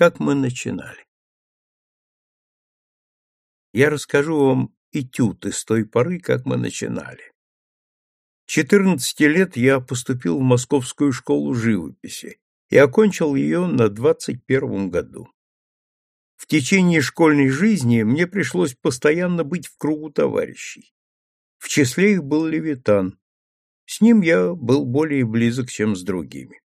как мы начинали. Я расскажу вам этюд из той поры, как мы начинали. 14 лет я поступил в Московскую школу живописи и окончил ее на 21 году. В течение школьной жизни мне пришлось постоянно быть в кругу товарищей. В числе их был Левитан. С ним я был более близок, чем с другими.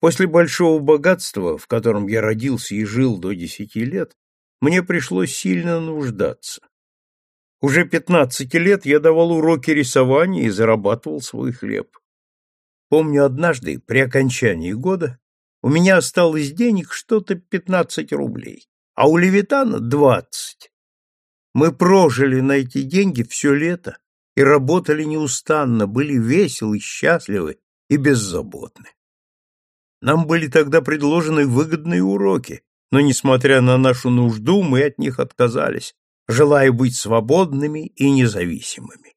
После большого богатства, в котором я родился и жил до десяти лет, мне пришлось сильно нуждаться. Уже пятнадцати лет я давал уроки рисования и зарабатывал свой хлеб. Помню, однажды, при окончании года, у меня осталось денег что-то пятнадцать рублей, а у Левитана двадцать. Мы прожили на эти деньги все лето и работали неустанно, были веселы, счастливы и беззаботны. Нам были тогда предложены выгодные уроки, но, несмотря на нашу нужду, мы от них отказались, желая быть свободными и независимыми.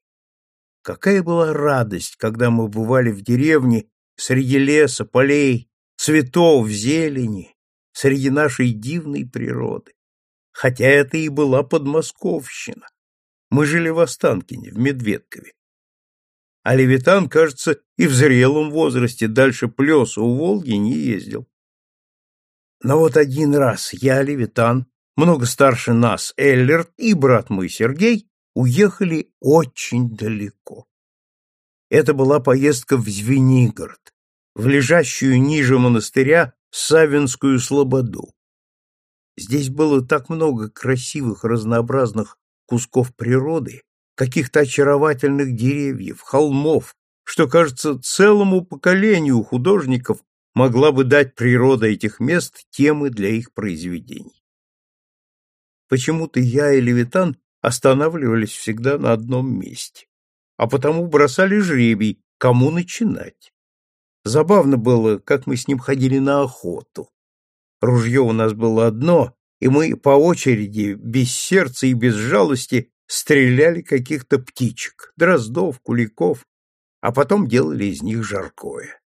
Какая была радость, когда мы бывали в деревне среди леса, полей, цветов, зелени, среди нашей дивной природы. Хотя это и была подмосковщина. Мы жили в Останкине, в Медведкове. А Левитан, кажется, и в зрелом возрасте дальше Плеса у Волги не ездил. Но вот один раз я, Левитан, много старше нас Эллерт и брат мой Сергей уехали очень далеко. Это была поездка в Звенигород, в лежащую ниже монастыря Савинскую слободу. Здесь было так много красивых разнообразных кусков природы, каких-то очаровательных деревьев, холмов, что, кажется, целому поколению художников могла бы дать природа этих мест темы для их произведений. Почему-то я и Левитан останавливались всегда на одном месте, а потому бросали жребий, кому начинать. Забавно было, как мы с ним ходили на охоту. Ружье у нас было одно, и мы по очереди, без сердца и без жалости, стреляли каких-то птичек, дроздов, куликов, а потом делали из них жаркое.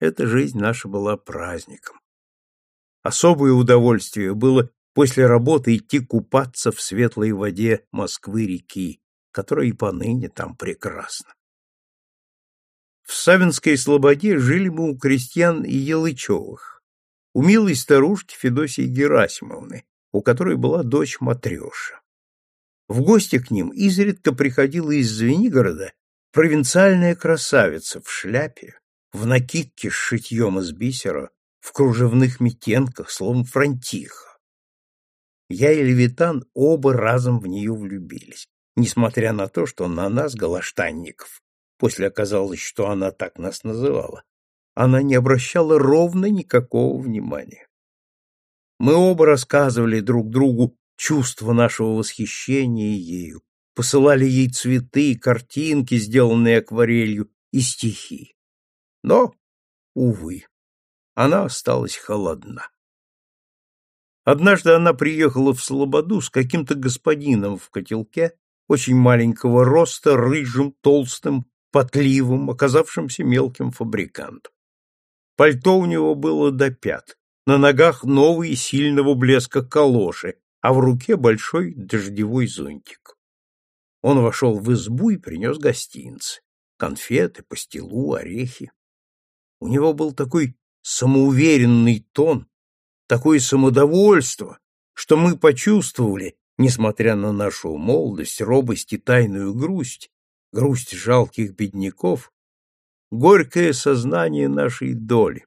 Эта жизнь наша была праздником. Особое удовольствие было после работы идти купаться в светлой воде Москвы-реки, которая и поныне там прекрасна. В Савинской слободе жили мы у крестьян и Елычевых, у милой старушки Федосии Герасимовны, у которой была дочь Матреша. В гости к ним изредка приходила из Звенигорода провинциальная красавица в шляпе, в накидке с шитьем из бисера, в кружевных метенках, словом франтиха. Я и Левитан оба разом в нее влюбились, несмотря на то, что на нас, галаштанников, после оказалось, что она так нас называла, она не обращала ровно никакого внимания. Мы оба рассказывали друг другу чувство нашего восхищения ею, посылали ей цветы, картинки, сделанные акварелью, и стихи. Но, увы, она осталась холодна. Однажды она приехала в Слободу с каким-то господином в котелке, очень маленького роста, рыжим, толстым, потливым, оказавшимся мелким фабрикантом. Пальто у него было до пят, на ногах новые сильного блеска калоши, а в руке большой дождевой зонтик. Он вошел в избу и принес гостинцы, конфеты, пастилу, орехи. У него был такой самоуверенный тон, такое самодовольство, что мы почувствовали, несмотря на нашу молодость, робость и тайную грусть, грусть жалких бедняков, горькое сознание нашей доли,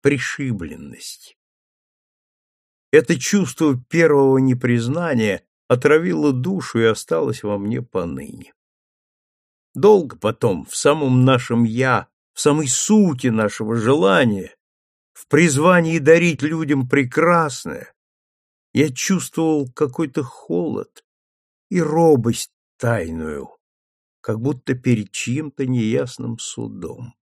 пришибленность. Это чувство первого непризнания отравило душу и осталось во мне поныне. Долго потом, в самом нашем «я», в самой сути нашего желания, в призвании дарить людям прекрасное, я чувствовал какой-то холод и робость тайную, как будто перед чьим-то неясным судом.